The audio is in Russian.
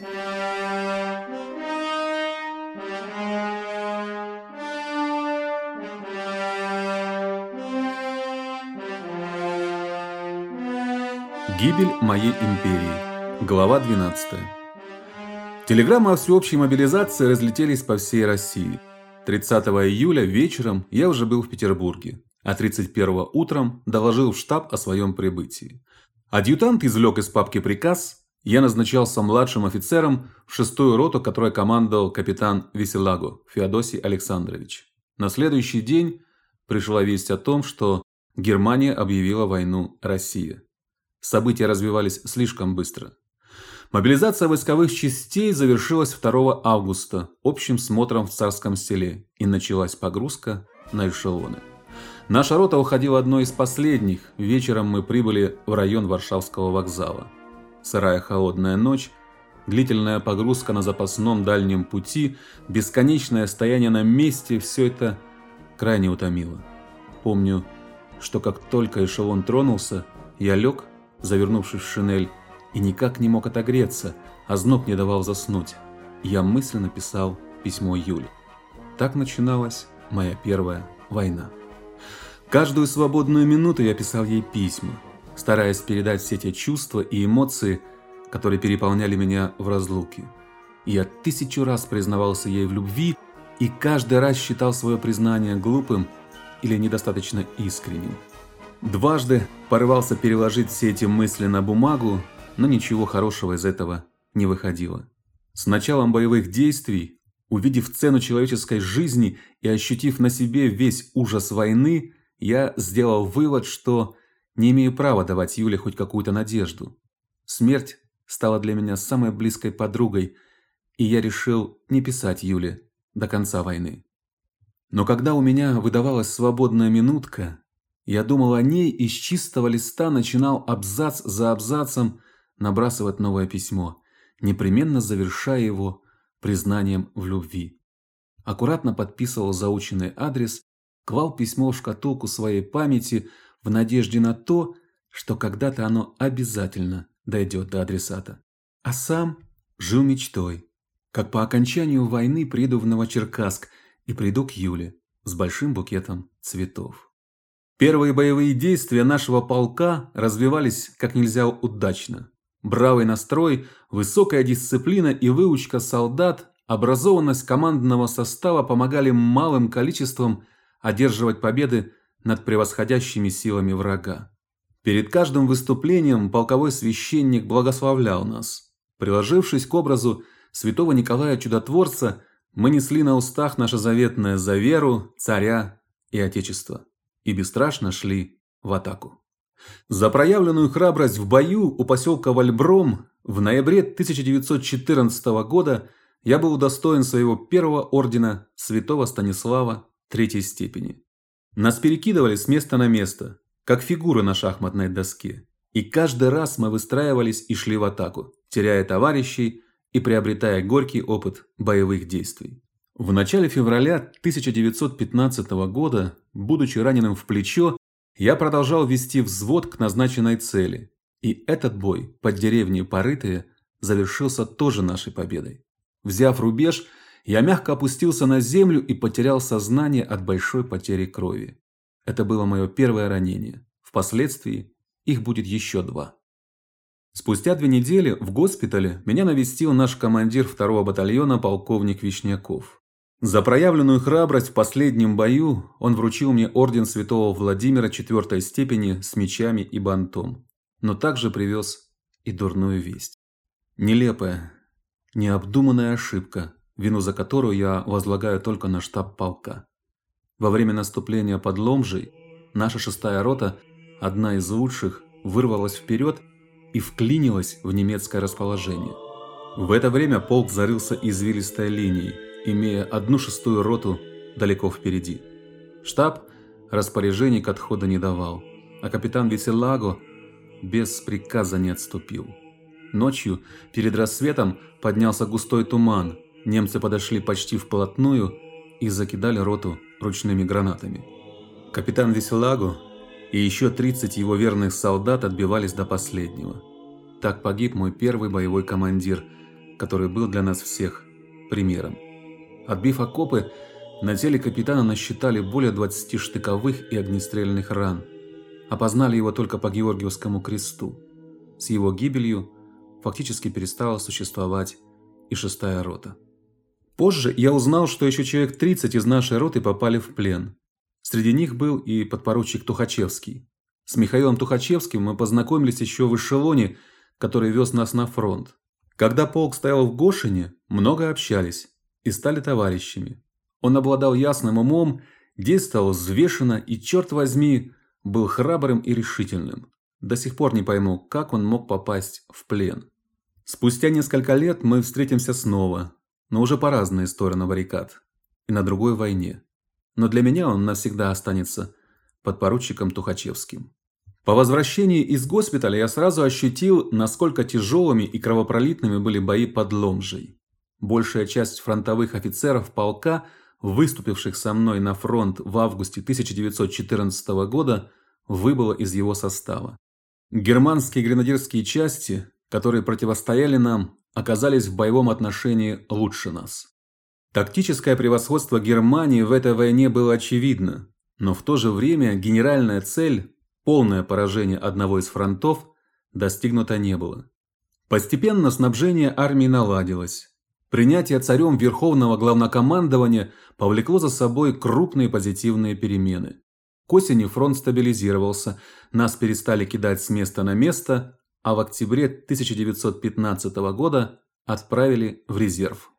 Гибель моей империи. Глава 12. Телеграммы о всеобщей мобилизации разлетелись по всей России. 30 июля вечером я уже был в Петербурге, а 31 утром доложил в штаб о своем прибытии. Адъютант извлек из папки приказ. Я назначался младшим офицером в шестую роту, которой командовал капитан Веселаго Феодосий Александрович. На следующий день пришла весть о том, что Германия объявила войну России. События развивались слишком быстро. Мобилизация войсковых частей завершилась 2 августа общим смотром в Царском селе, и началась погрузка на эшелоны. Наша рота уходила одной из последних. Вечером мы прибыли в район Варшавского вокзала. Сырая холодная ночь, длительная погрузка на запасном дальнем пути, бесконечное стояние на месте все это крайне утомило. Помню, что как только эшелон тронулся, я лег завернувшись в шинель, и никак не мог отогреться, а зноб не давал заснуть. Я мысленно писал письмо Юле. Так начиналась моя первая война. Каждую свободную минуту я писал ей письма, стараясь передать все те чувства и эмоции, которые переполняли меня в разлуке. Я тысячу раз признавался ей в любви и каждый раз считал свое признание глупым или недостаточно искренним. Дважды порывался переложить все эти мысли на бумагу, но ничего хорошего из этого не выходило. С началом боевых действий, увидев цену человеческой жизни и ощутив на себе весь ужас войны, я сделал вывод, что не имею права давать Юле хоть какую-то надежду. Смерть стала для меня самой близкой подругой, и я решил не писать Юле до конца войны. Но когда у меня выдавалась свободная минутка, я думал о ней и с чистого листа начинал абзац за абзацем набрасывать новое письмо, непременно завершая его признанием в любви. Аккуратно подписывал заученный адрес, клал письмо в шкатулку своей памяти в надежде на то, что когда-то оно обязательно дойдет до адресата. А сам жил мечтой, как по окончанию войны приду в Новочеркасск и приду к Юле с большим букетом цветов. Первые боевые действия нашего полка развивались как нельзя удачно. Бравый настрой, высокая дисциплина и выучка солдат, образованность командного состава помогали малым количеством одерживать победы над превосходящими силами врага. Перед каждым выступлением полковой священник благословлял нас. Приложившись к образу святого Николая Чудотворца, мы несли на устах наше заветное за веру, царя и отечество и бесстрашно шли в атаку. За проявленную храбрость в бою у поселка Вальбром в ноябре 1914 года я был удостоен своего первого ордена Святого Станислава третьей степени. Нас перекидывали с места на место, как фигуры на шахматной доске, и каждый раз мы выстраивались и шли в атаку, теряя товарищей и приобретая горький опыт боевых действий. В начале февраля 1915 года, будучи раненым в плечо, я продолжал вести взвод к назначенной цели. И этот бой под деревней Порытые завершился тоже нашей победой. Взяв рубеж, я мягко опустился на землю и потерял сознание от большой потери крови. Это было мое первое ранение. Впоследствии их будет еще два. Спустя две недели в госпитале меня навестил наш командир второго батальона полковник Вишняков. За проявленную храбрость в последнем бою он вручил мне орден Святого Владимира четвертой степени с мечами и бантом, но также привез и дурную весть. Нелепая, необдуманная ошибка, вину за которую я возлагаю только на штаб полка. Во время наступления под Ломжей наша шестая рота, одна из лучших, вырвалась вперед и вклинилась в немецкое расположение. В это время полк зарылся извилистой линией – имея одну шестую роту далеко впереди. Штаб распоряжений к отходу не давал, а капитан Веселаго без приказа не отступил. Ночью, перед рассветом, поднялся густой туман. Немцы подошли почти вплотную и закидали роту ручными гранатами. Капитан Веселаго и еще 30 его верных солдат отбивались до последнего. Так погиб мой первый боевой командир, который был для нас всех примером. Отбив окопы, на теле капитана насчитали более 20 штыковых и огнестрельных ран. Опознали его только по Георгиевскому кресту. С его гибелью фактически перестала существовать и шестая рота. Позже я узнал, что еще человек 30 из нашей роты попали в плен. Среди них был и подпоручик Тухачевский. С Михаилом Тухачевским мы познакомились еще в эшелоне, который вез нас на фронт. Когда полк стоял в Гошине, много общались и стали товарищами. Он обладал ясным умом, действовал взвешенно и, черт возьми, был храбрым и решительным. До сих пор не пойму, как он мог попасть в плен. Спустя несколько лет мы встретимся снова, но уже по разные стороны баррикад и на другой войне. Но для меня он навсегда останется подпоручиком Тухачевским. По возвращении из госпиталя я сразу ощутил, насколько тяжелыми и кровопролитными были бои под Ломжей. Большая часть фронтовых офицеров полка – выступивших со мной на фронт в августе 1914 года, выбыло из его состава. Германские гренадерские части, которые противостояли нам, оказались в боевом отношении лучше нас. Тактическое превосходство Германии в этой войне было очевидно, но в то же время генеральная цель полное поражение одного из фронтов достигнуто не было. Постепенно снабжение армии наладилось. Принятие царем верховного главнокомандования повлекло за собой крупные позитивные перемены. К осени фронт стабилизировался, нас перестали кидать с места на место, а в октябре 1915 года отправили в резерв.